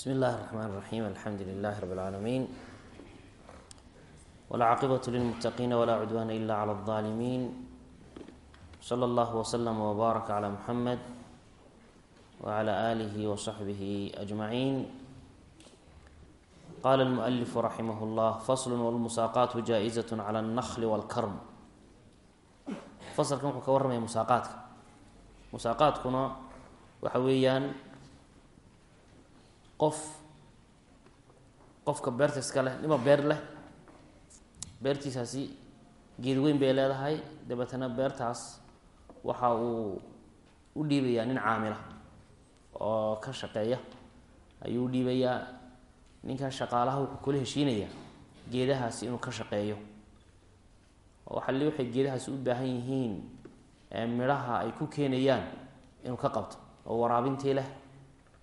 bsmi اllahi الرحmn الرaحيم alxamdu لlah rb العaalamiin wlcaaqibaة lilmتaqina wla cudwana ila clى الظalimin slى اllah وslm وbaarak عlى mxamed wعlى آlih وصaxbih أجmaعin qala الmuأlif raximah اllah fasl wاlmusaaqaat jaaئizaة clى الnhl wاlkarm faslkan wuxuu ka warramaya musaaqaadka musaaqaadkuna waxa weeyaan qof qofka beerta iska leh nima beer leh beertiisaasi geed weyn bay leedahay. Dabeetana beertaas waxa uu u dhiibayaa nin caamila oo ka shaqeeya. Ayuu u dhiibayaa ninkan shaqaalaha wuxuu kula heshiinayaa geedahaasi inuu ka shaqeeyo. Oo waxali waxay geedahaasi u baahan yihiin midhaha ay ku keenayaan inuu ka qabto oo waraabintii leh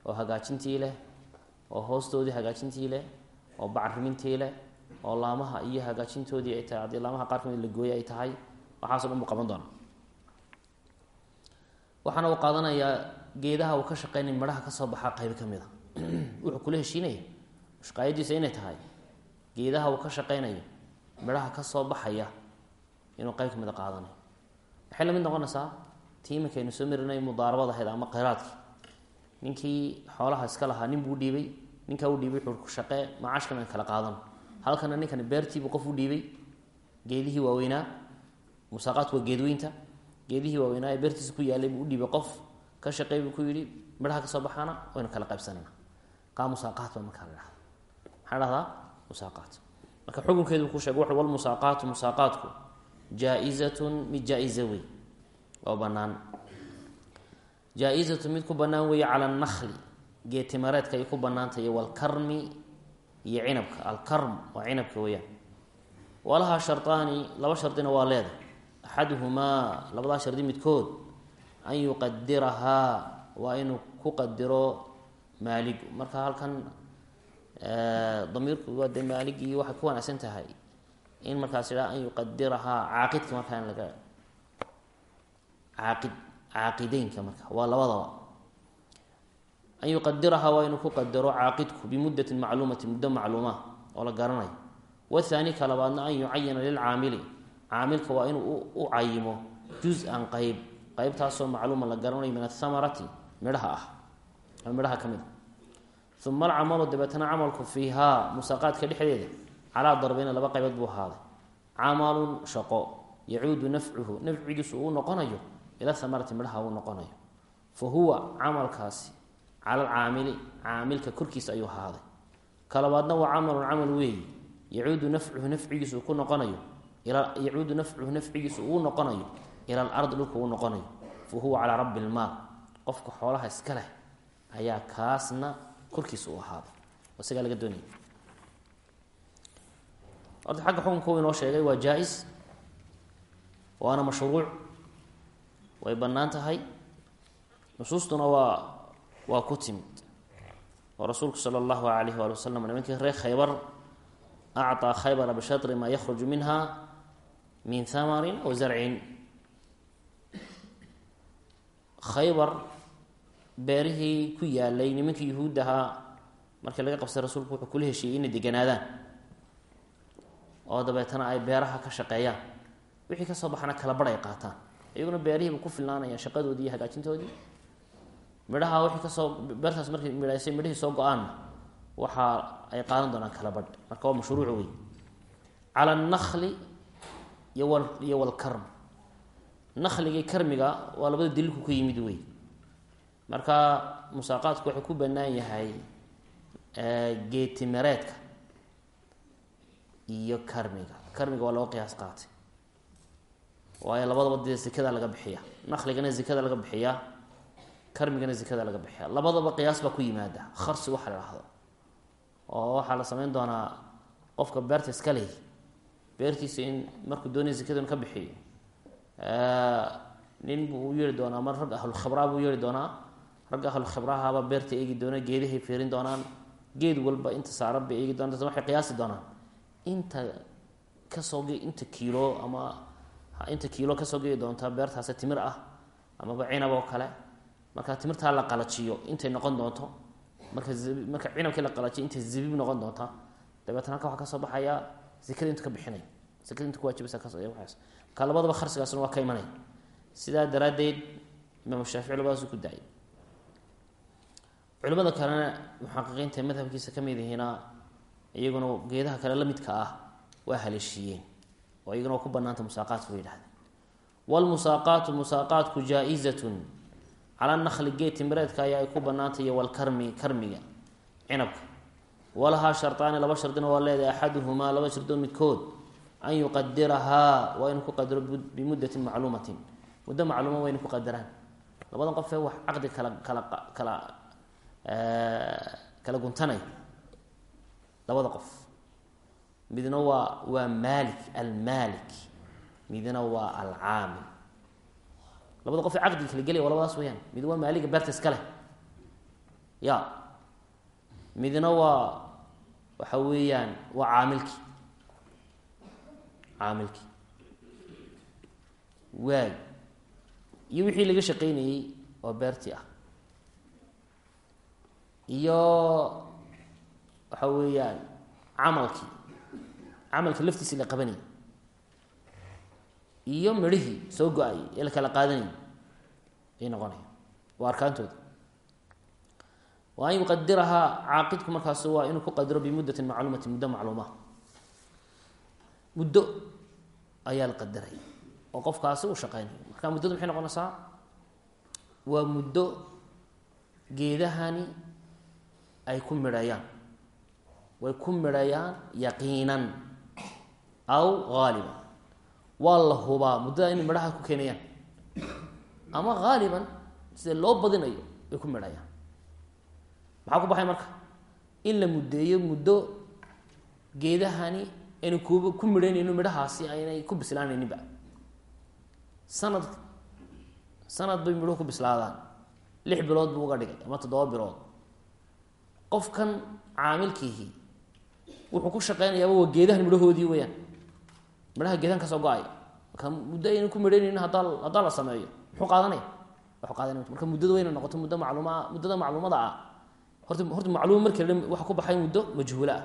oo hagaajintii leh oo hoostoodii hagaajintii leh oo bacrimintii leh oo laamaha iyo hagaajintoodii ay tahay haddii laamaha qaar ka mid la gooye ay tahay waxaaso dhan buu qaban doonaa. Waxaana uu qaadanayaa geedaha uu ka shaqeynay midhaha ka soo baxaa qayb ka mid a wuxuu kula heshiinaya shaqaayadiisa inay tahay geedaha uu ka shaqeynayo midhaha ka soo baxaya inuu qayb ka mid a qaadanayo. Waxay la mid noqonaysaa tii imankaynu soo marinay mudaarabad ahayd ama qiraadki ninkii xoolaha iska lahaa nin buu dhiibay. Ninkaa u dhiibay wuxuu shaqee macaashkan an kala qaadan. Halkana ninkani beertiibuu qof u dhiibay. Geedihii waaweynaa musaaqaadku geedweynta geedihii waaweynaa ee beertiisa ku yaalay buu u dhiibay qof. Ka shaqeey buu ku yidhi midhaha ka soo baxaana waynu kala qaybsanayna. Kaa musaaqaat baa markaa la dhahda maxaa dhahdaa musaaqaat marka xukunkeedu ku sheegay wuxu walmusaaqaatu musaaqaatku jaa-izatun mid jaa-iza wey oo bannaan jaa-izatu mid ku bannaan weeye cala annakli geetimareedka ay ku bannaantahay walkarmi iyo cinabka. Alkarm waa cinabka weeyaan. Walahaa shardaani laba shardina waa leedahay axaduhumaa labadaa shardi midkood an yuqadirahaa waa inuu ku qadiro maaligu. Marka halkan damiirku waa dee maaligii waxay ku wanaagsan tahay in markaas idhaha an yuqadirahaa caaqidka markaa in laga caaqid caaqideynka marka waa labadaba. An yuqadirahaa waa inuu ku qadaro caaqidku bimuddatin macluumati muddo macluuma oo la garanayo. Wathaani ka labaadna an yucayana lilcaamili caamilka waa inuu u cayimo juz-an qeyb qeybtaasoo macluuma la garanayo min athamarati midhaha ah. Ama midhaha ka mid a uma alcamalu dabeetana camalku fiihaa musaaqaadka dhexdeeda calaa darbeyna laba qaybood buu ahaaday. Camalun shaqo yacuudu nafcuhu nafcigiisu uu noqonayo ila hamarati midhaha uu noqonayo. Fa huwa camalkaasi cala alcaamili caamilka korkiisa ayuu ahaaday. Ka labaadna waa camalun camal weeyi. Yacuudu nafcuhu nafcigiisu ku noqonayo. Yacuudu nafcuhu nafcigiisu uu noqonayo. Ila alardi dhulka uu noqonayo. Fa huwa calaa rabbi lmaal qofka xoolaha iska leh ayaa kaasna korkiisa u ahaaday. Isagaa laga doonaya horta xagga xukunka uu inoo sheegay waa jaa-is waana mashruuc way bannaan tahay. Nusuustuna waa waa ku timid. Oo rasuulku sala allahu alayh waali wasalam nimankii reer khaybar. Acطaa khaybara bishatri maa yakhruju minha min hamarin wa zarcin khaybar beerihii ku yaalay nimankii yuhuud ahaa markii laga qabsay rasuulku wuxuu kula heshiiyey inay deganaadaan oo dabeetana ay beeraha ka shaqeeyaan. Wixii ka soo baxana kala bar ay qaataan iyaguna beerihiiba ku filnaanaya shaqadoodii iyo hagaajintoodii. Midhaha wixii ka soo beertaas markay midhaysay midhihii soo go'aanna waxa ay qaadan doonaan kala badh marka waa mashruuc wey cala annakli iyo wal iyo walkarm nakligii karmiga waa labada daliilku ka yimid wey marka musaaqaadku wuxuu ku bannaan yahay geetimareedka iyo karmiga. Karmiga waa laga qiyaas qaatay waayo labadaba dee zikada laga bixiya. Nakligana zikada laga bixiyaa karmigana zikada laga bixiya. Labadaba qiyaas baa ku yimaada. Kharsi waxa la dhahdo oo waxaa la sameyn doonaa qofka beerta iska lehi beertiisa in markuu doonaya zikada ka bixiyo. Nin buu u yeeri doonaa mar rag ahlulkhibraa buu yeeri doonaa. Rag ahlulkhibraahaba beerta eegi doona geedahay fiirin doonaan. Geed walba inta saaran bay eegi doonaan waxay qiyaasi doonaan. Inta ka soo inta kiilo ama inta kiilo ka soo gei doonta beertaasi timir ah amaba cinab oo kale marka timirtaa la qalajiyo intay noqon doonto marka marka cinabkii la qalajay intay zabiib noqon doontaa dabeetna halka waxaa ka soo baxaya sekada intu ka bixinaya sekada intu kuwaajibaysa kaas marka labadaba kharsigaasna waa ka imanaya sidaa daraaddeed imaam shaafici labadaasu ku daayay. Culimada kalena muxaqiqiinta madhabkiisa ka mid yihiina iyaguna geedaha kale la midka ah waa haleeshiiyeen oo iyaguna waa ku banaanta musaaqaadka yidhahdeen. Wlmusaaqaatu musaaqaatku jaa-izatun cala geed timireedka ayaa ay ku banaantay walkarmi karmiga cinabka. Walahaa shartaani laba shardina waa leedahay axaduhumaa laba shardoo midkood an yuqadirahaa waa inu ku qadiro bimuddatin macluumatin. Muddo macluuma waa inu ku qadaraan labadan qofee wax caqdi kala kala kala kala guntanay. Labada qof midna waa waa maalik almaalik. Midna waa alcaamil. Labada qof caqdiga kala gelaya waa labadaas weyaan mid waa maaliga beerta iska ya. Midna waa waxa weeyaan waa caamilki. Caamilki. Waay. Iyo wixii laga shaqeynayey oo beertii ah. Iyo waxa weeyaan camalkii camalka laftiisi la qabanayay iyo midhihii soo go'ayay ee la kala qaadanayay ay noqonaya. Waa arkaantooda. Wa an yuqadirahaa caaqidku markaas waa inuu ku qadiro bimuddatin macluumatin muddo macluuma muddo ayaa la qadaray oo qofkaasi uu shaqeynayo marka muddadu maxay noqonaysaa? Waa muddo geedahani ay ku midhayaan. Way ku midhayaan yaqiinan aw haaliban waa la hubaa muddada inay midhaha ku keenayaan ama haaliban sida loo badinayo way ku midhayaan maxaa ku baxay marka in la muddeeyo muddo geedahani ayna ku ku midhaynayno midhahaasi aynay ku bislaanayninba sanad sanad bay midhuhu ku bislaadaan lix bilood buu uga dhigay ama toddoba bilood qofkan caamilkiihi wuxuu ku shaqeynayaaba waa geedahan midhahoodii weyaan midhaha geedahan ka soo go'ay. Marka muddo ayna ku midhaynaynin haddaa haddaa la sameeyo. Muxuu qaadanaya waxu qaadanaya marka muddada wayna noqoto muddo macluuma muddada macluumada ah. Horta horta macluum marka la waxa ku baxay muddo? Majhuula ah.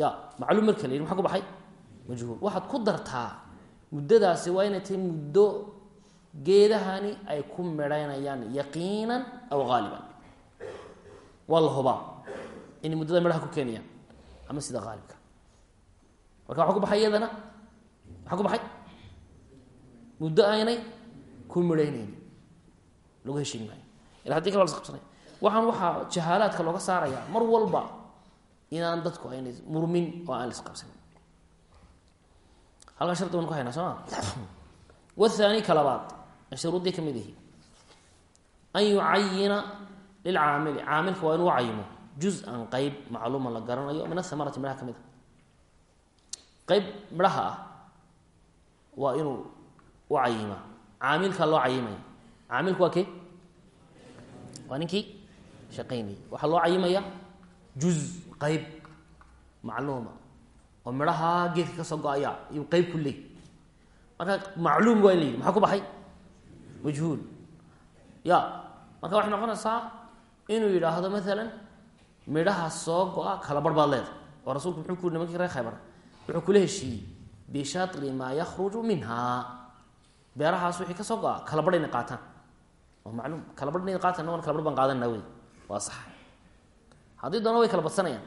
Ya macluum marka la yidhi maxa ku baxay? Majhuul waxaad ku dartaa muddadaasi waa inay tahay muddo geedahani ay ku midhaynayaan yaqiinan aw haaliban waa la hubaa inay muddada midhaha ku keenayaan ama sida haalibka marka waxa ku baxay iyadana maxaa ku baxay muddo aynay ku midhaynaynin lagu heshiin maayo. Ila haddii kale la qabsanay. Waxaan waxaa jahaalaadka looga saarayaa mar walba inaan dadku ayna murmin oo aan laisqabsanin halkaa shardi baan ku haynaa soo ma? Wathani ka labaad shuruuddii ka mid ihi an yucayina lilcaamili caamilka waa inuu cayimo juz-an qeyb macluuman la garanayo. Min athamarati midhaha ka mid a qeyb midhaha ah waa inuu u cayima caamilkaa loo cayimaya. Caamilku waa kee? Waa ninkii? Shaqaynayay waxaa loo cayimaya? Juz qeyb macluuma. Oo midhaha geedka ka soo go'aya. Iyuu qeyb ku leey marka macluum waa in la yidhi. Maxaa ku baxay? Majhuul. Ya marka waxay noqonaysaa inuu yidhaahdo maalan midhaha soo go-a kala bar baad leeda oo rasuulku muxuu ku yiri nimankii reer khaybar? Wuxuu kula heshiiyey bishatri maa yakhruju minhaa beerahaas wixii ka soo go-a kala bar inay qaataan waa macluum kala bar wan kala bar baan qaadanaa wey waa sax haddii doona way kala badsanayaan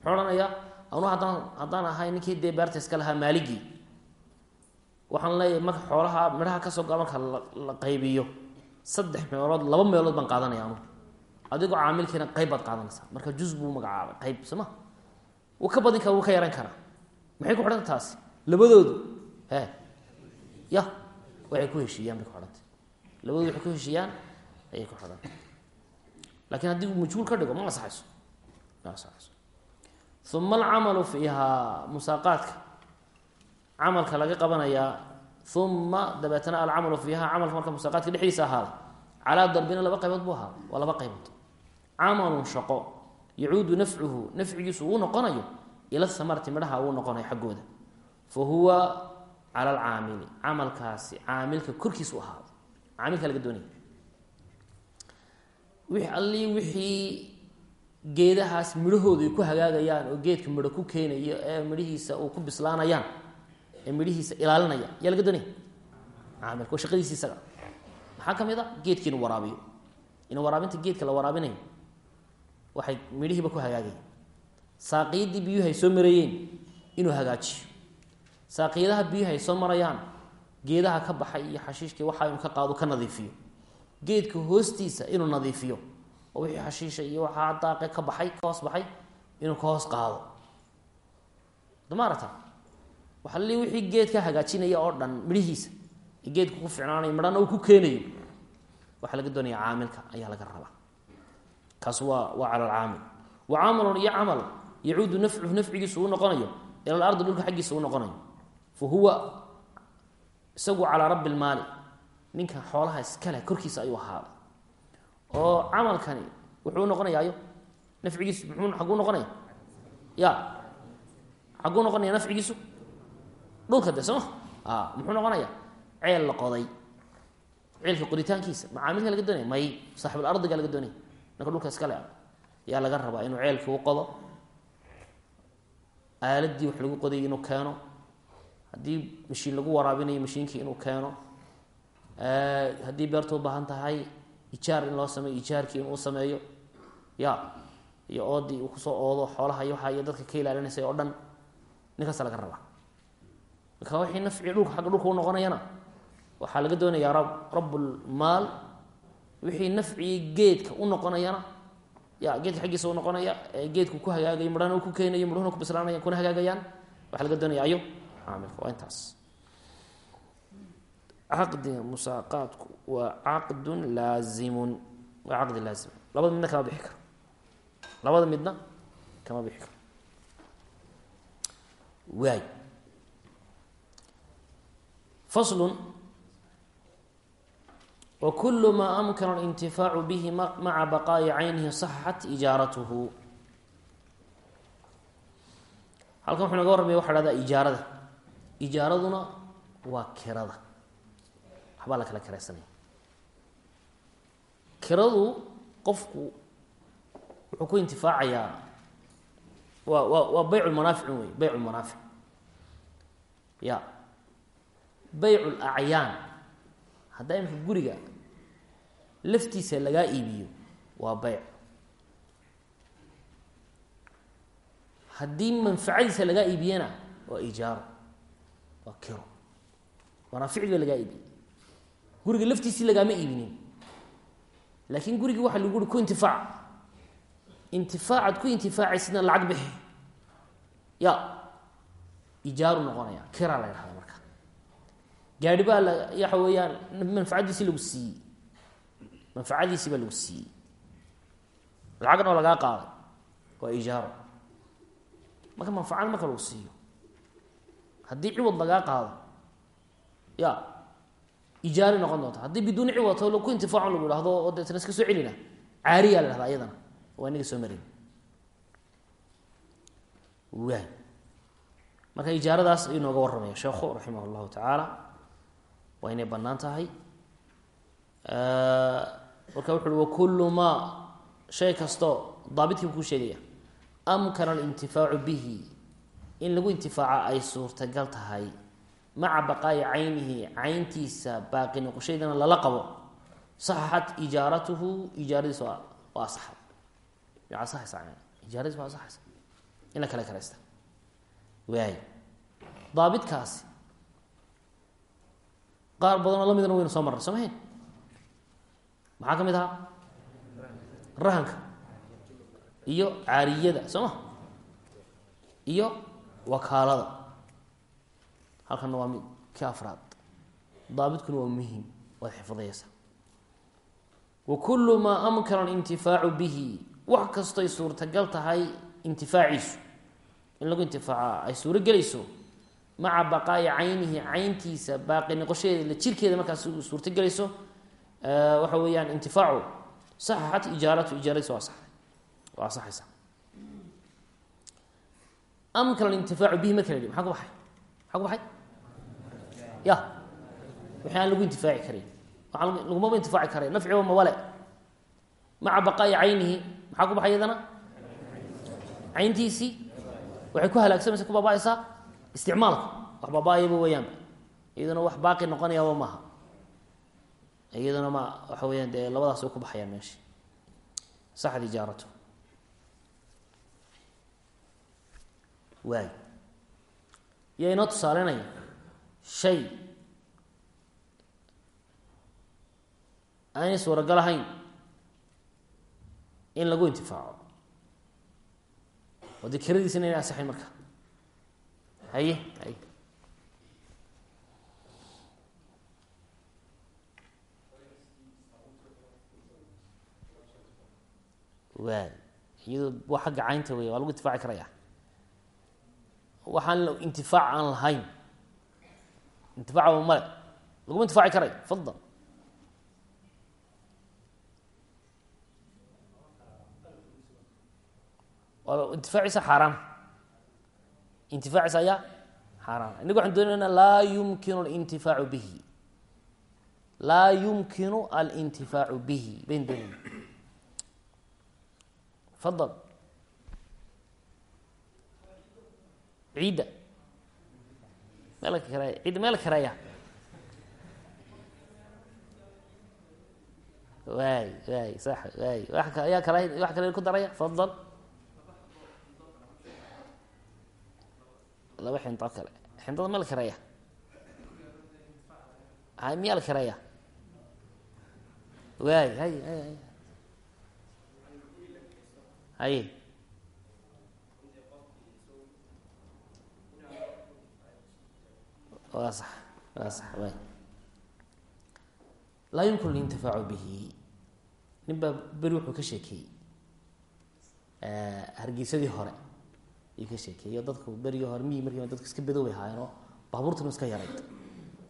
muxuu odhanayaa anu haddaan haddaan ahay ninkii dee beerta iska lahaa maaligii waxaan leeyahay marka xoolaha midhaha ka soo go-a marka la qaybiyo saddex meelood laba meelood baan qaadanaya anu adigoo caamilkiina qayb baad qaadanaysaa marka juz buu magacaabay qayb sooma wuu ka badin kara wuu ka yaran karaa maxay ku xidhanta taasi labadoodu he ya waxay ku heshiiyaan bay ku labadoodu ku heshiiyaan ayay ku xidhantay lakiin haddii uu majhuul ka dhigo ma asaxayso ma asaxayso uma alcamalu fiihaa musaaqaadka. Camalka laga qabanayaa uma dabeetana alcamalu fiiha camalka marka musaaqaadka dhexdiisa ahaaday calaa darbina laba qaybood buu ahaa waa laba qaybood. Camalun shaqo yacuudu nafcuhu nafcigiisu uu noqonayo ila hamarati midhaha uu noqonayo xaggooda fa huwa cala alcaamili camalkaasi caamilka korkiisu ahaaday caamilka laga doonaya wixii allii wixii geedahaas midhahoodu ay ku hagaagayaan oo geedka midho ku keenayo ee midhihiisa uu ku bislaanayaan ee midhihiisa ilaalinaya yaa laga doonaya caamilka shaqadiisi isaga. Maxaa ka mid a geedka inuu waraabiyo. In waraabinta geedka la waraabinayo waxay midhihiiba ku hagaagaya saaqiyadii biyuhu ay soo marayeen inuu hagaajiyo saaqiyadaha biyuhu ay soo marayaan geedaha ka baxay iyo xashiishkii waxa inuu ka qaado ka nadiifiyo. Geedka hoostiisa inuu nadiifiyo oo wixii xashiisha iyo waxaa daaqe ka baxay ka hoos baxay inuu ka hoos qaado. Damaarata waxa li wixii geedka hagaajinaya oo dhan midhihiisa ee geedka ku ficnaanayo midhana uu ku keenayo waxaa laga doonaya caamilka ayaa laga rabaa. Kaas waa waa cala alcaamil wa camalun iyo camal yacuudu nafcuhu nafcigiisu uu noqonayo ila alardi dhulka xaggiisa uu noqonayo fa huwa isagu calaa rabbi lmaali ninka xoolaha iskale korkiisa ayuu ahaaday oo camalkani wuxuu noqonayaayo nafcigiisu muxuu xaguu noqonaya ya xaguu noqonaya nafcigiisu dhulka de soo ma a muxuu noqonaya ceel la qoday ceelka qoditaankiisa macaamilka laga doonaya may saaxibul ardiga laga doonaya ninka dhulka iskale yaa laga rabaa inuu ceelkii u qodo aaladii wax lagu qoday inuu keeno haddii mashiin lagu waraabinayo mashiinkii inuu keeno haddii beertu ubaahan tahay ijaar in loo sameeyo ijaarkii inuu sameeyo ya iyo oodii uu ku soo oodo xoolaha waxa iyo dadka ka ilaalinaysay oo dhan ninkaasa laga rabaa. Marka wixii nafci dhulka xagga dhulka u noqonayana waxaa laga doonayaa rab rabbulmaal wixii nafcii geedka u noqonayana ya geedka xaggiisa u noqonaya ee geedku ku hagaagayo midhana ku keenayo midhuhuna ku bislaanaya kuna hagaagayaan waxaa laga doonaya ayo caamilka waa intaas. Caqdiga musaaqaadku waa caqdun laazimun waa caqdi laazim labada midna kama bixi karo. Labada midna kama bixi karo. Waay. Faslun wkul ma amkana اlintifaacu bihi maca baqaa'i caynihi saxat ijaaratuhu. Halkan wuxuu naga warramaya waxa hahdaa ijaarada ijaaraduna waa kirada. Waxbaa la kala kiraysanaya kiradu qofku wuxuu ku intifaacayaa waa waa waa beyc manaaficun wey beyc manaafic. Ya. Beyc lacyaan haddaa imika guriga laftiisa lagaa iibiyo waa beyc haddii manfacadiisa lagaa iibiyana waa ijaaro waa kiro. Manaaficdii baa lagaa iibiyey guriga laftiisii lagaama iibinin. Laakiin gurigii waxaa lagu ku intifaac. Intifaacaad ku intifaacaysidna lacag bixi. Ya ijaaru noqonaya. Kiraa la ydhahda marka. Gaadhi baa waxa weeyaan manfacadiisii lagu siiyey. Manfacadiisii baa lagu siiyey. Lacagna oo lagaa qaaday. Waa ijaaro marka manfacad marka lagu siiyo haddii ciwad lagaa qaado ya ijaari noqon doonta haddii biduuni ciwad ku intifaaco lagu ihahdo oo deetna iska soo celina caariyaa la dhahda iyadana waa inaga soo marin. Waay marka ijaaradaas ayuu nooga warramaya sheekhu raximah llahu tacaala waa inay bannaan tahay. Marka wuxu uhi wakullu maa shay kastoo daabitkiibu kuu sheegaya amkana alintifaacu bihi in lagu intifaaca ay suurtagal tahay maca baqaa'i caynihi cayntiisa baaqi noqoshaydana lala qabo. Saxaxat ijaaratuhu ijaaradiis waa asaxay ijaaradiis waa asaxaysa in la kale kalaysta waay daabitkaasi qaar badanoo la midna waynu soo marray soo mahayn maxaa ka mid ahaa? Rahanka iyo caariyada soo ma? Iyo wakaalada. Halkanna waa mid ki afraad. Daabidkuna waa muhiim waad xifdayeysa wa maa amkana alintifaacu bihi. Wax kastoy suurtagal tahay intifaaciisu. In lagu intifaaca ay suuro gelayso maca baqaa'i caynihi cayntiisa baaqi noqoshadeeda la jirkeeda markaas suurto gelayso waxa weeyaan intifaacu saxaxat ijaaratu ijaaradiis waa asaxay waa asaxaysa amkana alintifaacu bihi marka la yihi maxaa ku baxay? Maxaa ku baxay? Ya. Wixii aan lagu intifaaci waaa lagumaba intifaaci karayn nafciba mabale maca baqaa'i caynihi. Maxaa ku baxay iyadana? Cayntiisii. Waxay ku halaagsamaysa ku baaba-aysaa isticmaalka. Wax baaba-ayaba weeyaanba iyaduna wax baaqi noqonayaaba maaha. Iyaduna ma waxa weyaan dee labadaas way ku baxayaan meesha saxad ijaaratu waay yaa inoo tusaalenaya shay. Aanay suuragal ahayn in lagu intifaaco. Oo dee kiradiisina inay asaxayn marka. Haye haye waay iyado waa xagga caynta wey waa lagu intifaaci karaya waxaan intifaac aan lahayn. Intifaacba male. Laguma intifaaci karay fadal intifaaciisa xaaraan intifaaciisa ayaa xaaraan inaga waxaan doonayna laa yumkinu alintifaacu bihi. Laa yumkinu alintifaacu bihi. Bayn doonayna. Fadal ciidda. Meel kareeya ciidda meel kareeya waay waay sax waay. Wa ayaa kala wax kale ku daraya fadal laba xinto kale. Xintada la kareeya hay miyaa la kareeya waay hay hay. Hay waa sax waa sax waay laa yumkin alintifaacu bihi. Nin baa beri wuxuu ka sheekeeyey hargeysadii hore ayuu ka sheekeeyey dadku berigii hore miyi markii dadku iska bedoobay haayeenoo baabuurtuna iska yarayd.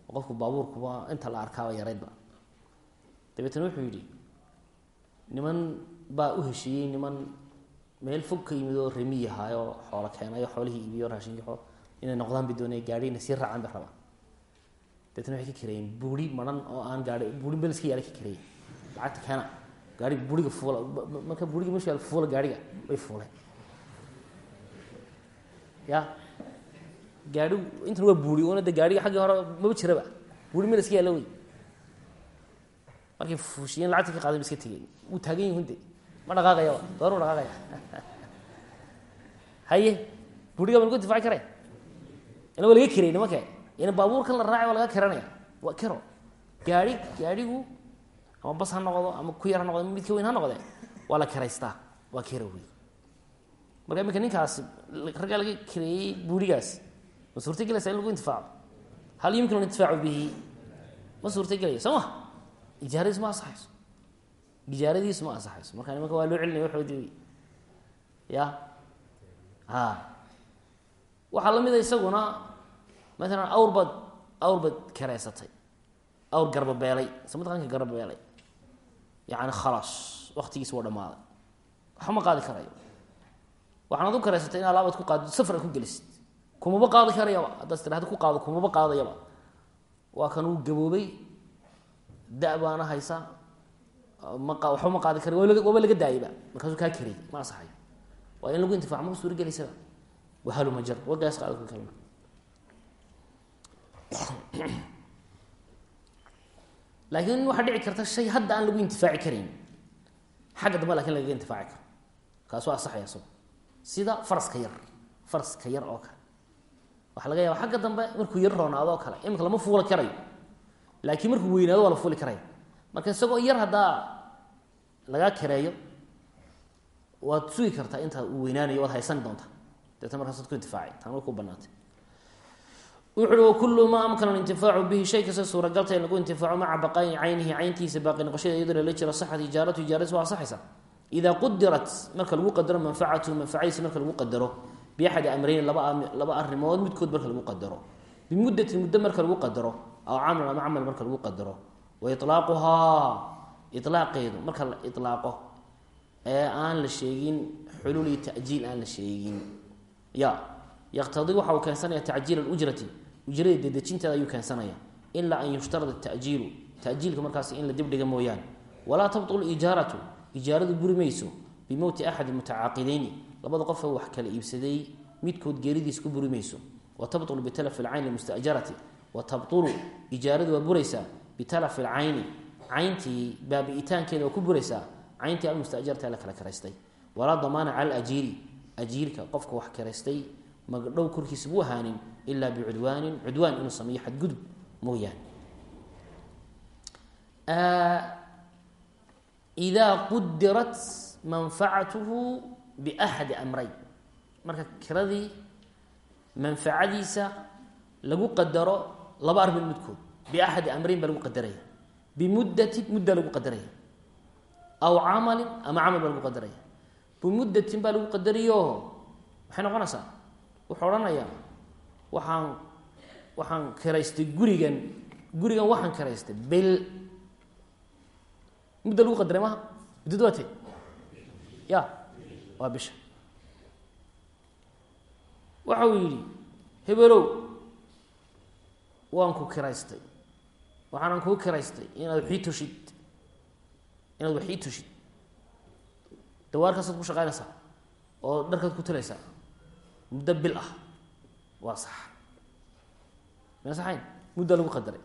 Oo qofku baabuurkuba inta la arkaaba yaraydba dabeetna wuxuu yidhi niman baa u heshiiyey niman meel fog ka yimid oo remiyi ahaayoo xoolo inay noqdaan bay doonaya gaadhina sii raacaan bay rabaan dabeetna waxay ka kareeyeen buuri maran oo aan gaadhi buuri meel iska yaalla ka kareeyey lacagta keena. Gaadhiga buuriga fuula marka buuriga meeshu yaal fuula gaadhiga way fuuleen ya? Gaadhi intan waa buuri oona de gaadhiga xaggii hore maba jiraba. Buuri meel iska yaalla wey. Markay fuushiyeen lacagta ka qaaday ba iska tegeen. Wuu taagan yihiin de ma dhaqaaqayaba goormu dhaqaaqaya. Haye buuriga ma lagu intifaaci karaya ina waa laga kerey nimanka ina baabuurkan la raacay waa laga keranaya waa kero gaari gaadhigu ama bas ha noqdo ama ku yar ha noqdo mid ka weyn ha noqdee waa la keraystaa waa kero wey marka iminka ninkaas raggaa laga kereeyey buurigaas ma suurta gelaysa in lagu intifaaco hal yumkin alintifaacu bihi? Ma suurta gelaya soo ma? Ma asaxayso ijaaradiisu ma asaxayso marka nimanka waa loo celinaya waxoodi wey ya? A waxaa la mida isaguna maalan awr baad awr baad kareysatay awr garbabeelay samataqanka garbabeelay yani khalaas waktigiis waa dhamaaday waxba qaadi karayo. Waxaanaad u kareysatay in alaabaad ku qaadid safar ku gelisid. Kumaba qaadi karayaba. Haddaad tirahda ku qaado kumaba qaadayaba. Waa kan uu gaboobay da baana haysa ma waxba ma qaadi kara waaba laga daayayba markaasuu kaa kariyay ma waa in lagu intifaac maka suura gelaysaba wahalumajar wagaas qaada ku kalma laakiin waxaa dhici karta shay hadda aan lagu intifaaci karayn xagga dambe laakiin lagaga intifaaci karo kaas waa asaxaya isago sida faraska yar faraska yar oo kale waxaa laga yaaba xagga dambe markuu yar roonaado oo kale iminka lama fuula karayo laakiin markuu weynaado waa fuuli karaya marka isagoo yar haddaa lagaa kareeyo waad sugi kartaa intaa uu weynaanayo waad haysani doontaa deetna markaasaad ku intifaacay taan way ku banaatay wuxu uhi wakulu maa amkana alintifaacu bihi shay kasta. Suuragalta in lagu intifaaco maca baqaa'i caynihi cayntiisa baaqi noqoshada iyadoo lala jiro saxat ijaaratu ijaaradiis waa asaxaysa idaa qudirat marka lagu qadaro manfacatu manfacadiisa marka lagu qadaro biaxadi amreyn laba arrimood midkood marka lagu qadaro. Bimuddatin muddo marka lagu qadaro aw camal ama camal marka lagu qadaro. Wa ilaaquhaa ilaaqeedu marka la ilaaqo ee aan la sheegin xuluul iyo tajiil aan la sheegin ya yaqtadii waxa uu keensanaya tacjiil alujrati. Ujrada dedejinteeda ayuu keensanaya. Ilaa an yushtarada tajiilu tajiilka markaas in la dibdhiga mooyaane walaa tabtul ijaaratu ijaaradu buri mayso. Bimowti axadi mutacaaqideyni labada qofa wax kala iibsaday midkood geeridiis ku buri mayso. Wa tabtulu bitalafi lcayni lmustajarati wa tabtulu ijaaradu waa buraysaa bitalafi lcayni cayntii baabi'itaankeeda waa ku buraysaa cayntii almustajarati la kala karaystay. Walaa damaana cala ajiiri ajiirka qofka wax karaystay magdhow korkiisa buu ahaanin ilaa bicudwaanin cudwaan inuu sameeyo xadgudub mooyaane. Idaa qudirat manfacatuhu biaxadi amrayn marka kiradii manfacadiisa lagu qadaro laba arrin midkood. Biaxadi amrayn baa lagu qadaraya bimuddatin mudda lagu qadaraya aw camalin ama camal baa lagu qadaraya bimuddatin baa lagu qadarayo maxay noqonaysaa wuxuu odhanayaa waxaan waxaan kiraystay gurigan gurigan waxaan kiraystay bel mudda lagu qadaray maha muddada waa te ya waa bisha. Waxa uu yidhi hebelow waan ku kiraystay waxaanan kuu kiraystay inaad waxii tushid inaad waxii tushid dawaarkaasaad ku shaqaynaysaa oo dharkaad ku talaysaa muddo bil ah. Waa sax. Mina saxayn muddaa lagu qadaray.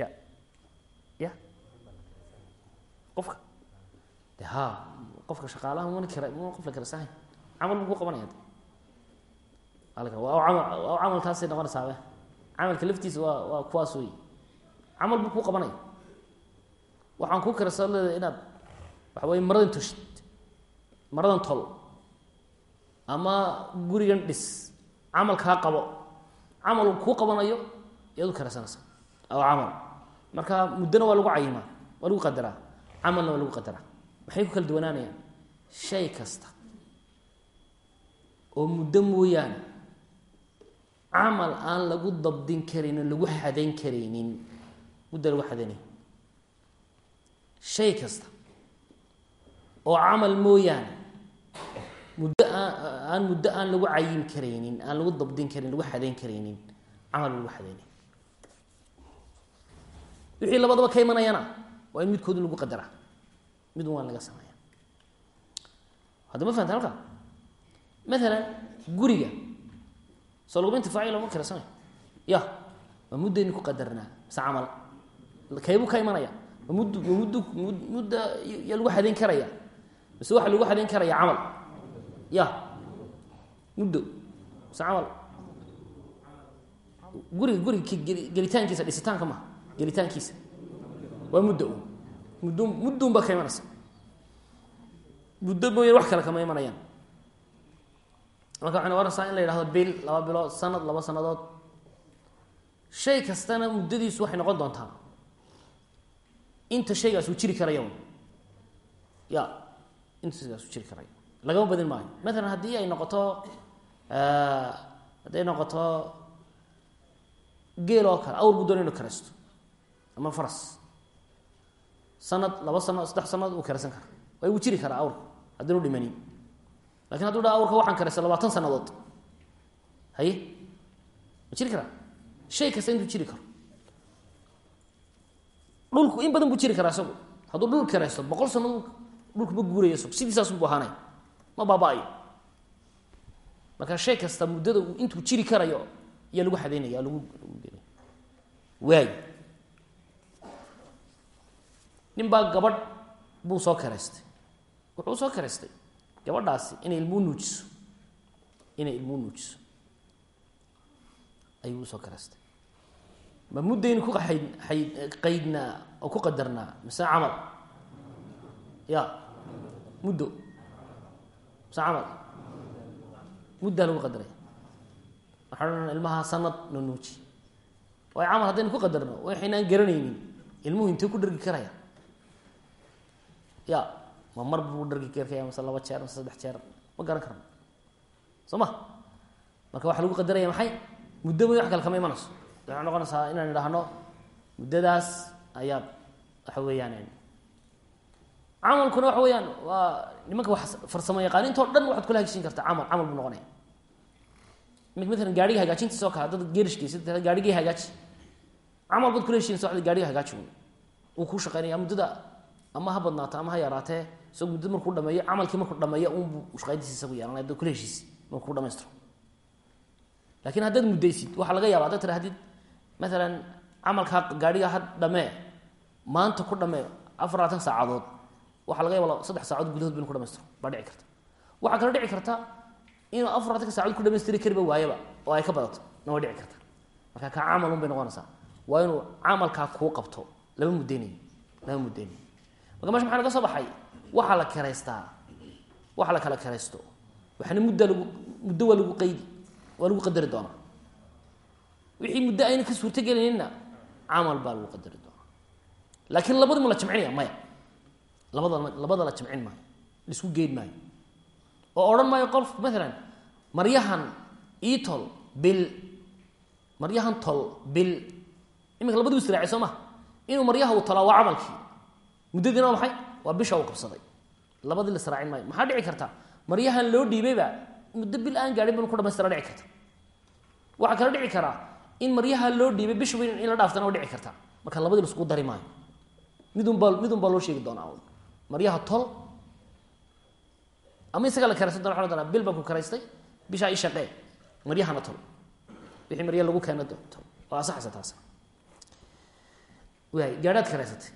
Ya. Ya. Qofka. De ha qofka shaqaalaha mana kira mana qof la kiraysahayn camal ma ku qabanaya amal waa camal taasay noqonaysaa camalka laftiisa waa waa kuwaas wey camal buu kuu qabanaya. Waxaan kuu kiraysaa leedahay inaad waxa weye maradan toshid maradan tol ama gurigan dhis camal kaa qabo camal kuu qabanayo iyaad u kiraysanaysaa aw camal. Marka muddona waa lagu cayimaa waa lagu qadaraa camalna waa lagu qadaraa. Maxay ku kala duwanaanayaan shay kasta oo muddo mooyaane camal aan lagu dabdin karaynin lagu xadayn karaynin mudda lagu xadaynay. Shay kasta oo camal mooyaane. Muddo aan muddo aan lagu cayin karaynin aan lagu dabdin karin lagu xadayn karaynin camal lagu xadaynay wixii labadaba ka imanayana waa in midkoodu lagu qadaraa mid waan laga sameeya hadda ma fahamta halka? Maalan guriga. Soo laguma intifaaciy looma kirasanayo ya waa muddaynu ku qadarnaa mise camal. Kaybuu ka imanaya? Ma mudd mudda ya lagu xadayn karaya mise waxa lagu xadayn karaya camal. Ya. Muddo. Mise camal. Guriga guriga gelitaankiisa dhisitaanka maha gelitaankiisa. Waa muddo un muddo muddoun baa ka imanaysa. Muddo mooya wax kale kama imanayaan. Marka waxay noqonaysaa in la yidhahdo bil laba bilood sanad laba sanadood. Shay kastana muddadiisu waxay noqon doontaa. Inta shaygaas uu jiri karaya ya shaygaas uu jiri karaya lagama badin maayo. Maalan haddii ay noqoto hadday noqoto geel oo kale awr buu doonay inu karaysto ama faras sanad laba sanad saddex sanad uu karaysan kara waa igu jiri karaa awrku haddinu dhimanin. Lakin hadduu dha awrka waxaan karaysa labaatan sanadood haye? Ma jiri karaa shay kasta intuu jiri karo. Dhulku in badan buu jiri karaa isagu. Hadduu dhul karaysto boqol sanadood dhulku ma guuraya sidiisaasunbu ahaanay. Ma baaba-ayo marka shay kasta muddada uu intuu jiri karayo ayaa lagu xadaynaya lagu waay. Nin gabadh buu soo karaystay. Wuxuu soo karaystay. Gabadhaasi inay ilmuu nuujiso. Inay ilmuu nuujiso. Ayuu u soo karaystay. Ma muddaynu ku ayd ayd qaydnaa oo ku qadarnaa mise camal? Ya muddo. Mise camal muddaa lagu qadaray. Waxaa odhan ilmaha sanad no nuuji waayo camal haddaynu ku qadarno waxaynaan garanaynin. Ilmuhu intee ku dhargi karaya. Ya ma mar buu dhargi karkaya mase laba jeer mase saddex jeer ma garan karno. Soo ma? Marka waxaa lagu qadaraya maxay? Muddo mooy wax kale kama imanayso waxay noqonaysaa inaan idhaahno muddadaas ayaad waxa weeyaan camalkuna waxa weeyaan waa nimanka wax farsamo yaqaaniintao dhan waxaad kula hagsiin kartaa camal camal buu noqonaya. Imika maalan gaariga hagaajintiisa oo kale dad geerishkiisa gaarigii hagaaji. Camal baad kula heshiinaysa waxda gaariga hagaaji uu kuu shaqeynaya muddada ama ha badnaato ama ha yaraatee isagu muddo markuu dhameeyo camalkii markuu dhameeyo unbu shaqadiisa isagu yeelanaya dad kula heshiis markuu dhamaystiro laakiin haddaad muddaysid waxaa laga yaaba haddaad tira hadid maalan camalkaa gaadhiga ha dhamee maanta ku dhamee afar labaatan saacadood waxaa laga yaaba saddex saacadood gudahood ba inu ku dhamaystiro baa dhici karta. Waxaa kala dhici karta inuu afar labaatanka saacadood ku dhamaystiri kariba waayaba oo ay ka badato na way dhici karta. Marka kaa camalun bay noqonaysaa. Waa inuu camalkaa kuu qabto lama muddeynayo lama muddeynayo marka meesha maxaa naga soo baxay? Waxaa la keraystaa waxa la kala keraysto waxna mudda lagu muddo waa lagu qeydi waa lagu qadari doonaa. Wixii muddo ayna ka suurtogelinina camal baa lagu qadari doonaa. Laakiin labadi ma la jamcinaya maya labada la jamcin maayo la isku geyn maayo. Oo odhan maayo qolf maalan maryahan itol bil maryahan tol bil. Iminka labadibu israacay soo maha inuu maryaha uu tolaa waa camalkii. Muddadiina maxay? Waa bisha uu qabsaday. Labadii la israacin maayo. Maxaa dhici karta maryahan loo dhiibayba muddo bil aan gaadhin ban ku dhamaystira dhici karta. Waxaa kala dhici karaa in maryaha loo dhiibay bishuba in la dhaaftana waa dhici karta. Marka labadii la isku dari maayo. Midun baa midun baa loo sheegi doonaa maryaha tol ama isagaa la karaysan waa doonaa bil baan ku karaystay bishaa ii shaqee maryahana tol wixii marya lagu keena tol waa asaxaysa taas waay gaadhaad karaysatay.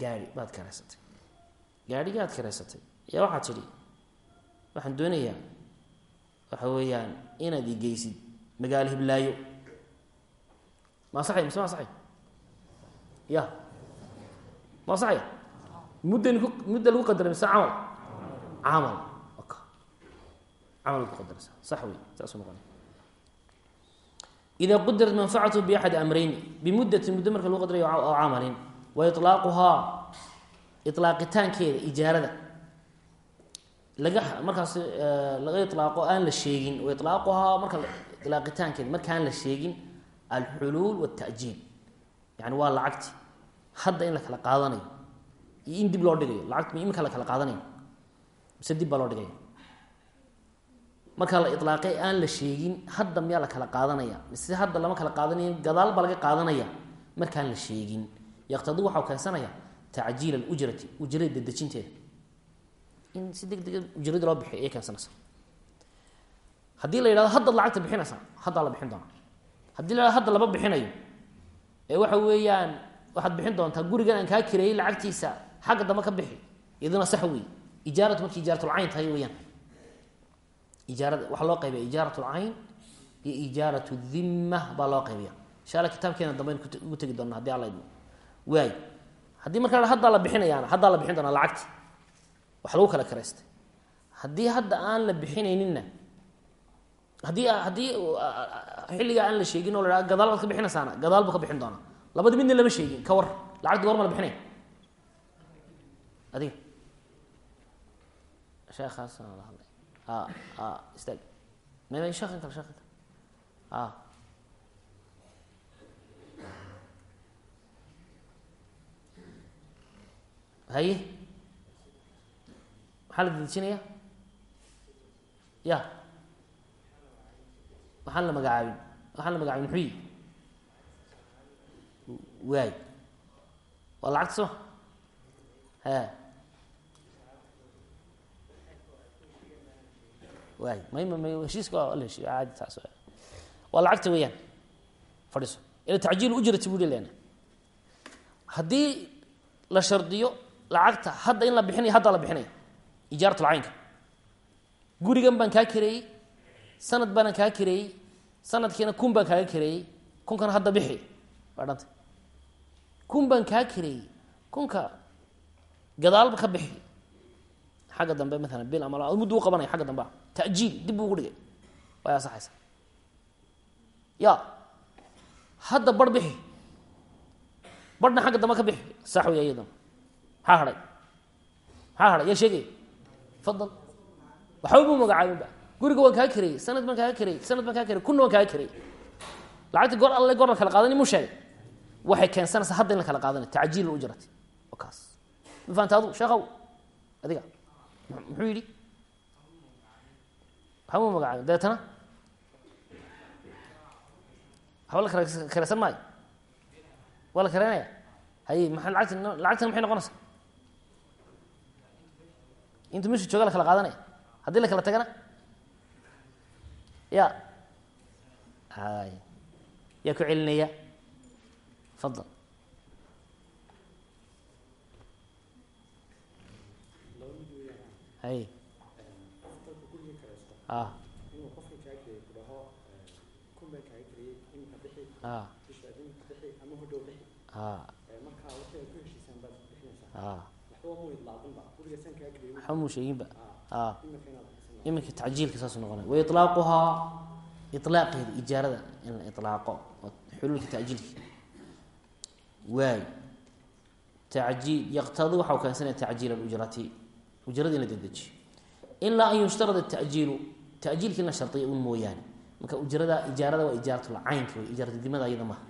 Gaari baad karaysatay. Gaadhigii aad karaysatay. Yaa waxaad tidhi waxaan doonayaa waxa weeyaan inaad igeysid magaalo hiblaayo. Ma asaxay mise ma asaxay ya ma asaxay muddan ku mudda lagu qadaray mise camal. Camal. Camal ku qadaraysa sax wey saasuu noqonay ida qudirat manfacatu biaxadi amrayni. Bimuddatin muddo marka lagu qadrayo oo camalin wa ilaaquhaa ilaaqitaankeeda ijaarada. Laga markaas laga ilaaqo aan la sheegin. Wa ilaaquhaa marka ilaaqitaankeeda markaan la sheegin alxuluul watajiil yani waa lacagti. Hadda in la kala qaadanayo in dib loo dhigayo lacagti ma iminka la kala qaadanayo mise dib baa loo dhigaya markaa la ilaaqay aan la sheegin hadda miyaa la kala qaadanaya? Mise hadda lama kala qaadanayo gadaal baa laga qaadanaya? Markaan la sheegin yaqtadi waxau keensanaya tacjiil alujrati ujrada dedejinteeda in si deg dega ujradi loo bixiy ayay keensanaysa haddii la yidhahdo haddaad lacagta bixinaysaa haddaa la bixin doonaa haddii la yhahdo hadda lama bixinayo. Ee waxa weeyaan waxaad bixin doontaa gurigan aan kaa kireeyey lacagtiisa xagga dambe ka bixi iyaduna sax wey ijaaratu markii ijaaratulcayn tahay weyaan ijaarada waxaa loo qaybiya ijaarat lcayn iyo ijaarat dhimma baa loo qaybiya insha kitaabkeena dambe aynu ugu tegi doona haddii alla idmo waay haddii markaa haddaa la bixinayaana haddaa la bixin doonaa lacagti wax lagu kala karaystay. Haddii hadda aan la bixinayninna haddii haddii xilligaa aan la sheegin oo la haha gadaal baad ka bixinaysaana gadaal buu ka bixin doonaa. Labadi midna lama sheegin ka war. Lacagti goorma la bixinaya adiga sheekhaas la hadlay istaag m sheekan kale sheekan kale a haye maxaa la dedejinaya ya? Waxaan la magacaabin waxaan la magacaabin muxuu yi waay waa lacagta soma he waay may heshiiska la heshiiyo caadi taas waa lacagta weeyaan. Fadhiso. Ila tacjiil ujrati buu lena haddii la shardiyo lacagta hadda in la bixinayo haddaa la bixinaya ijaarat lcaynka. Gurigan baan kaa kareeyey sanad baanan kaa kareeyey sanadkiina kun baan kaaga kareeyey kunkana hadda bixi. Waa dhanta kun baan kaa kareeyey kunka gadaalba ka bixi xagga dambe maalan bil ama muddu u qabanaya dambe tajiil dib ugu dhigay way asaxaysa ya hadda bar bixi xagga dambe ka bixi sax wey iyadana maxaa hadhay maxaa hadhay yaa sheegaya fadal waxba buu magacaabinba guriga waan kaa kareeyey sanad baan kaaga kareeyey sanad baan kaa kareyey kunna waan kaaga kareeyey lacagta alle goor la kala qaadani muu sheegay waxay keensanaysaa hadda in la kala qaadanayo tacjiil ujrati waa kaas ma fahamta adu sheekhow adiga muxuu yidhi? Waxba mu magacaabin dabeetana? Waxba la kara kareysan maayo? Waa la kareynaya haye maa lacagta lacagtana maxay noqonaysaa? Inta meesha jooga la kala qaadanaya? Haddii la kala tagana? Ya. Hay yaa ku celinaya? Fadal hay a a waxba muu sheeginba a iminka tacjiilka saasuu noqonay. Wa ilaaquhaa ilaaqeeda ijaarada in la ilaaqo xuluulka tacjiilka. Waay tacjiil yaqtadi waxa u keensanaya tacjiil alujrati ujrada in la dedejiyo ilaa an yushtarada tajiilu tajiilka in la shardiya un mooyaane. Marka ujrada ijaarada waa ijaaratulcaynka wey ijaaratudimada ayada maha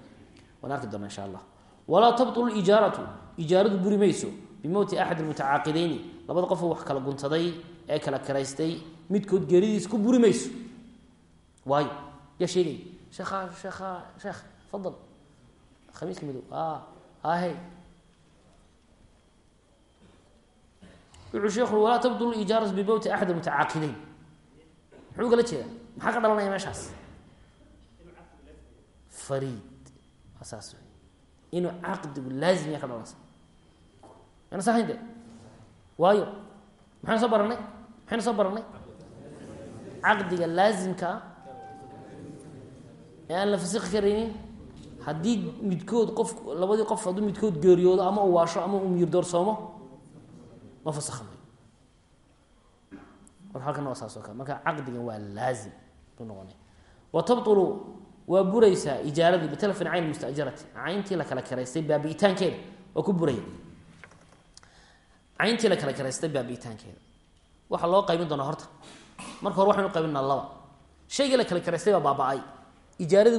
waan arki doona insha allah. Walaa tabtulu ijaaratu. Ijaaradu buri mayso bimowti axad mutacaaqideyni labada qofoo wax kala guntaday ee kala karaystay midkood geeridiis ku buri mayso waayo yaa sheegay. Sheekha sheekha sheekh fadal. Khamiiska madow. Ahe wuxuu sheekhu walaa tabdulu ijaaratu bimowti axad mutacaaqideyn muxuu kala jeedaa? Maxaa ka dhalanaya meeshaas? Fariid. Waa saas wey inuu caqdigu laazim ya ka dhalanaysa. Yana sahayn de waayo. Maxaynu soo baranay? Maxaynu soo ee aan la fasiki karaynin haddii midkood qof labadii qof hadduu midkood geeriyoodo ama uu waasho ama uu miyir doorsoomo ma fasakmayo marka halkana waa saas oo kale marka caqdigan waa laazim buu noqonay. Wa tabtulu waa buraysaa ijaaradii bitalafin cayn mustajarati. Cayntii la kala karaystay baabi'itaankeeda waa ku buraya cayntii la kala karaystay baabi'itaankeeda waxaa loo qaybin doonaa horta. Marka hore waxaynu qaybinaa laba. Shaygii la kala karaystay baa baaba-ay.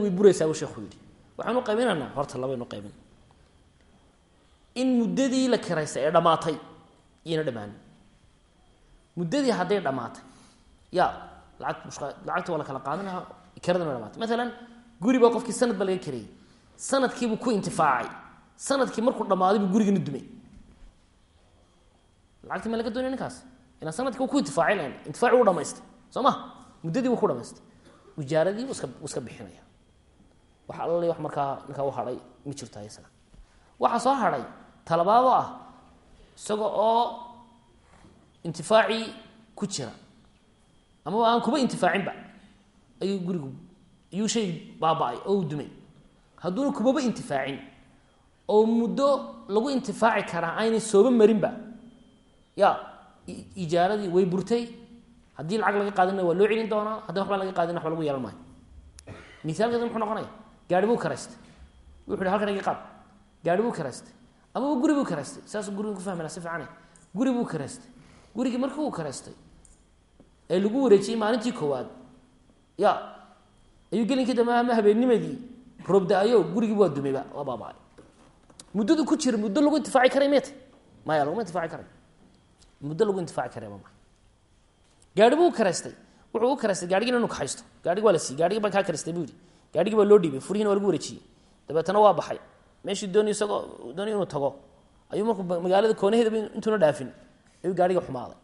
Way buraysaa buu sheekhu yidhi. Waxaynu qaybinaynaa. Horta labaynu qaybin. In muddadii la karaystay ee dhammaatay iyana dhammaanin muddadii hadday dhammaatay ya lacag lacagta waa la kala qaadanaya karadan way dhamaatay. Maalan guri baa qofkii sanad baa laga kareeyey sanadkiibuu ku intifaacay. Sanadkii markuu dhammaaday buu gurigana dumay. Lacagti ma laga doonaya ninkaas? Ilaan sannadkii ku intifaacay intifaaci u dhamaystay. Soo muddadii buu ku dhamaystay. Ujaaradii u iska iska bixinaya. Wax alla wax markaa ninkaa u hadhay ma jirto isaga waxaa soo hadhay talabaadoo ah isaga oo intifaacii ku jira. Amaba aan kuba intifaacinba. Ayuu gurigu ayuu shay baaba-ay oo dumay. Hadduuna kubaba intifaacin. Oo muddo lagu intifaaci karaa aynay sooba marinba. Ya ijaaradii way burtay. Haddii lacag laga qaadina waa loo celin doonaa. Haddii waxba laga qaadina waba lagu yeelan maayo. Misaalkeeda muxuu noqonaya? Gaari buu karaystay wuxu hi halkan iga qaad. Gaari buu karaystay amaba guri buu karaystay. Saasuu guriga ku fahmana si fiicane guri buu karaystay. Gurigii markii uu karaystay ee lagu wareejiyey maalintii koowaad ya ayuu gelinkii dambe ama habeennimadii roobda-ayo gurigii waa dumayba waa baaba-ay. Muddadu ku jira muddo lagu intifaaci karay meeta maya laguma intifaaci karay. Muddo lagu intifaaci karay ma gaari buu karaystay. Wuxuu u karaystay gaarigina inuu kaxaysto. Gaarigi waa la siiyey. Gaarigi baan karaystay buu yidhi. Gaarigii baa loo dhiibay. Furihiina waa lagu wareejiyey. Dabeetana waa baxay meeshii doonay isagoo doonay inuu tago. Ayuu markuu magaalada koonaheedaba intuuna dhaafin. Ayuu gaariga xumaaday.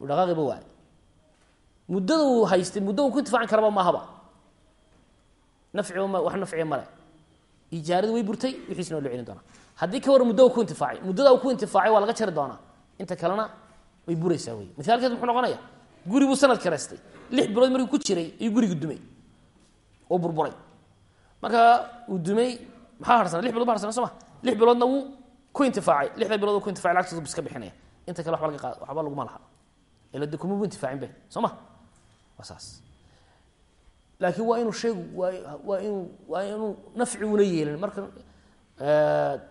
Uu dhaqaaqiba waayay. Muddada uu haystay muddo uu ku intifaacan karaba maahaba nafciba ma wax nafciya male ijaaradu way burtay wixiisna waa loo doonaa. Haddii ka waran muddo uu ku intifaacay muddada uu ku intifaacay waa laga jari doonaa. Inta kalena way buraysaa wey misaalkeedu muxuu noqonaya guri buu sanad karaystay. Lix bilood markuu ku jiray ayuu gurigu dumay. Oo burburay. Marka uu dumay maxaa harsana lix bilood ba harsana soo ma? lix biloodna wuu ku intifaacay. lixda bilood ku intifacay lacagtooda bu iska bixinaya. Inta kale waxba laga qaad waxba laguma laha. Ila de intifaacin be soo ma? Waa saas. Laakiin waa inuu shaygu waa inuu waa inuu nafci una yeelin. Marka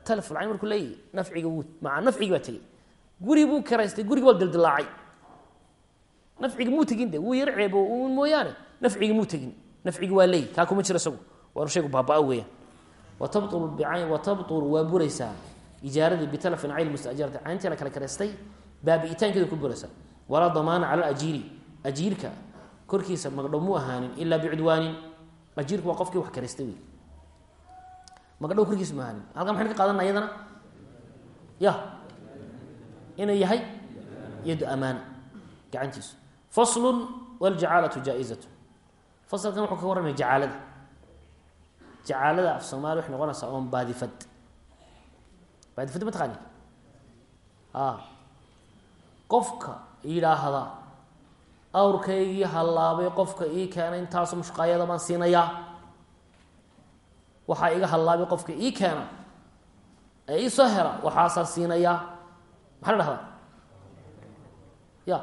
talafulcayn markuu leeyahy nafciga wuu maca nafcigi baa tegey. Guri buu karaystay gurigi waa dildilaacay nafcigi muu tegin de wuu yar ceebo mooyaane. Nafcigi muu tegin nafcigi waa leey kaa kuma jiro isagu. Waa inu shaygu baaba-a weeyaan watabulu waa buraysaa ijaaradii bitalafin cayl mustajarati cayntii la kala karaystay baabi'itaankeeda ku buraysaa walaa damaana cala ajiiri. Ajiirka korkiisa magdhow mu ahaanin ilaa bicudwaanin ajiirku waa qofkii wax karaystay wey magdhow korkiisa mu ahaanin. Halkan maxayn ka qaadana iyadana? Ya inuu yahay yadu amaana gacantiisu. Faslun waljacaalatu jaa-izatu jacaalada af soomaaliya waxay noqonaysaa oon baadifad baadifad ma taqaani a qofka yidhaahda awrkaygii hallaabay qofka ii keenay intaasu mushqaayada baan siinayaa waxaa iga hallaabay qofka ii keena ee ii soo hela waxaasaan siinayaa maxaa la dhahdaa ya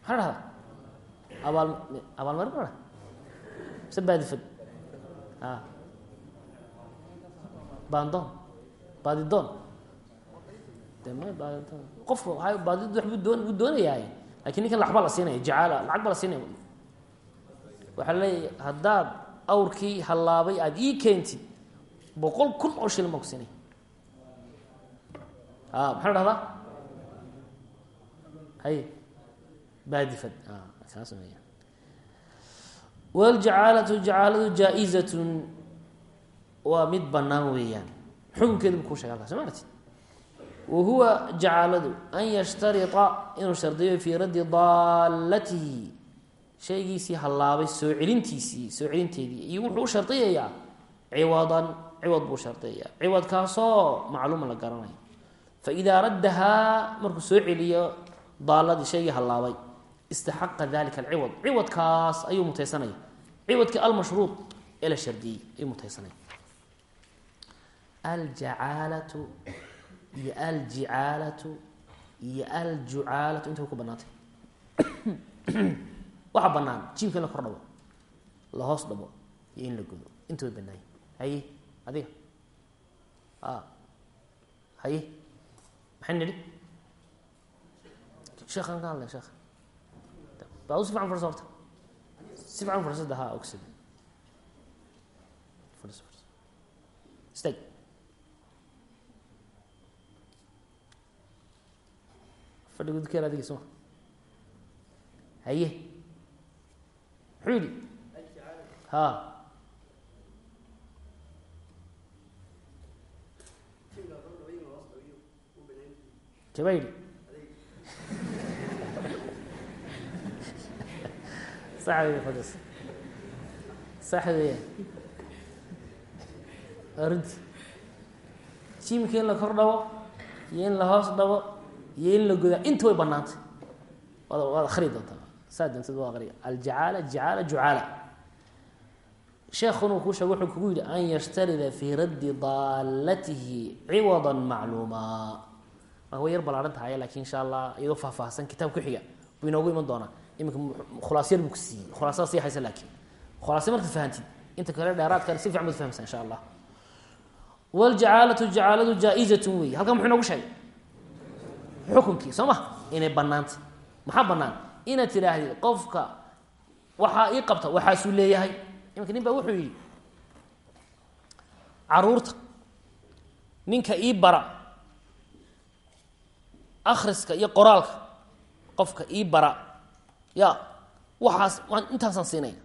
maxaa la dhahdaa abaal abaalmarin ma mise baadifad ma baadidoon qofka baadid wax buu doon buu doonayaa laakiin ninkan lacag baa la siinaya jacaala lacag la siinaya waxaa leeyahy haddaad awrkii hallaabay aada ii keentid boqol kun oo shilin baan ku siinaya a maxaa dhahdaa hay baadifad kaa sameeya waljacaalatu jacaaladu jaa-izatun waa mid banaan weeyaan. xukunkeedu bu kuu shega halkaas ma arti wa huwa jacaaladu an yashtarita inuu shardiyo fii raddi daallatihi shaygiisii hallaabay soo celintiisii soo celinteedii iyo wuxuu u shardiyayaa ciwadan ciwad buu shardiyayaa ciwadkaasoo macluuma la garanayo fa idaa raddahaa markuu soo celiyo daaladii shaygii hallaabay istaxaqa dalika alciwad ciwadkaas ayuu mutaysanaya ciwadkii almashruud ee la shardiyey ayuu mutaysanaya aljacaalatu iyo aljicaalatu iyo aljucaalatu intay ku banaantay waxaa banaan jiimka in la kor dhabo la hoos dhabo iyo in la godo inta way banaanya haye adiga. A haye. Maxay nidhi? Sheekhaan ka hadlay sheekh. Baa si fiican fadhiso horta si fiican fadhisada ha fadhiso istaag fadhi gudkeer haye. Muxuu yidhi ha. Yidhi sax wey fadhis sax weeyaan arinti jiimka in la kor dhabo iyo in la hoos dhabo iyo in la godaa inta way banaantay waad waad akri doontaa saa doontad waa akriya aljacaala jicaala jucaala sheekuna kuu sheeg wuxuu kugu yidhi an yashtarida fii raddi daalatihi ciwada macluuma marka way yar ballaaran tahay laakiin insha allah iyadoo faahfaahsan kitaab ku xiga buu inoogu iman doonaa iminka khulaas yar buu ku siiyey. Khulaasada sii haysa laakiin. Khulaasya markaad fahantid inta kale dheeraadkan si fiican baad fahamsaa insha allah waljacaalatu jacaaladu jaa-izatun wey halkan muxuu inoogu sheegay? Xukunkii soo ma? Inay banaantay maxaa banaan inaad tidhaahdid qofka waxaa ii qabta waxaasuu leeyahay. Iminka nin baa wuxuu yidhi carruurta ninka ii bara akhriska iyo qoraalka qofka ii bara ya waxaas waan intaasaan siinaya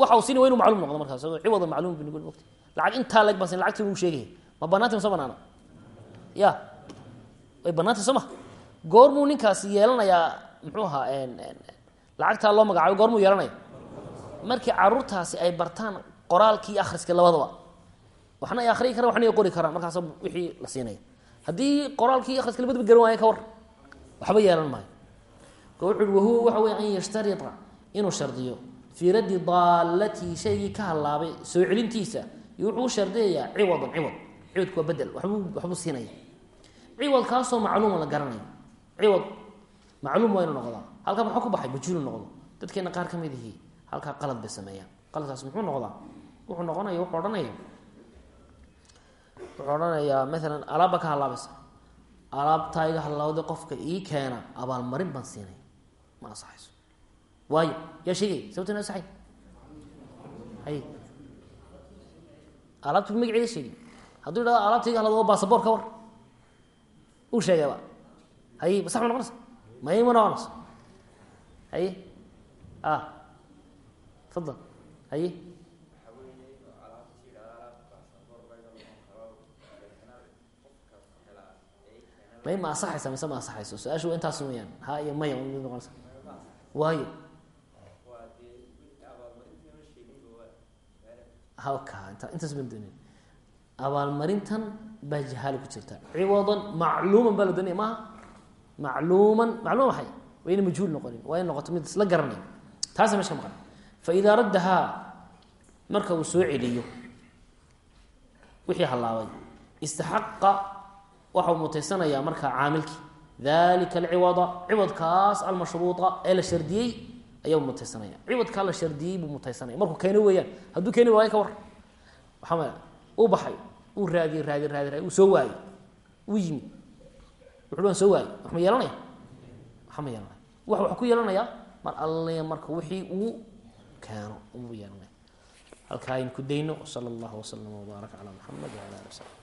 waxa uu siinaya wa inu maclum noqdo markaas ciwada maclum bi nugul mogta lacag intaa leg baan sin lacagtii uu sheegaya ma banaantay ma soo banaana ya way banaantay soo ma? Goormuu ninkaasi yeelanayaa muxuu ahaa lacagtaa loo magacaabo goormuu yeelanaya? Markii caruurtaasi ay bartaan qoraalkii akhriska labadaba waxna ay akhriyi karaan waxna ay qori karaan markaas wixii la siinaya haddii qoraalkii akhriska labadaba garan waaya ka war waxba yeelan maayo ka wuxu uhi wahuwa an yashtarita inuu shardiyo. Fii raddi daalatii shaygii ka hallaabay soo celintiisa iyo wuxuu u shardiyayaa ciwadan ciwad. Ciwadku waa bedel waxbuu waxbuu siinaya la garanayo. Ciwad macluum waa inu noqdaa. Halkaa maxaa ku baxay? Majhuulu noqdo. Dadkeena qaar ka mid ihii qalad bay sameeyaan. Qaladkaas muxuu noqdaa? Wuxuu noqonaya wuxuu odhanaya wuxuu odhanayaa maalan alaabba ka hallaabaysa alaabtaa qofka ii keena abaalmarin baan siinaya ma asaxayso waayo yaa sheegay sababta ina asaxay hay. Alaabta magaceeda sheegay. Hadduu yidhahdo alaabta iga hallawda waa baasaboor ka war uu sheegayba haye ma sax ma noqonaysa? May ma noqonayso haye a fadal haye may ma asaxaysa mise ma asaxayso su'aashu waa intaas weyaan ha iyo maya mid waayo. Halka inta intaas baan doonin. Abaalmarintan baa jahaalo ku jirta. Ciwadan macluuman baa la doonaya maaha? Macluuman macluum maxay waa ina majhuul noqonin waa in noqoto mid isla garanay taasa mesh ka maqan. Fa idaa raddahaa marka uu soo celiyo wixii hallaabay istaxaqa waxau mutaysanayaa markaa caamilkii dalika alciwada ciwadkaas almashruuda ee la shardiyey ayaa mutaysanaya. Ciwadkaa la shardiyey buu mutaysanaya. Markuu keeno weeyaan hadduu keeni waayo ka war. Waxaa uu baxay uu raadiyey raadi raadi raadi uu soo waayey uu yimid. Wuxu waan soo waayey wax ma yeelanaya? Waxa ma yeelanaya. Wax wax ku yeelanayaa mar alle marka wixii uu keeno uu yeelanaya. Halkaa aynu ku dayno sala allahu waslama wbaaraka calaa muxamed wala ali w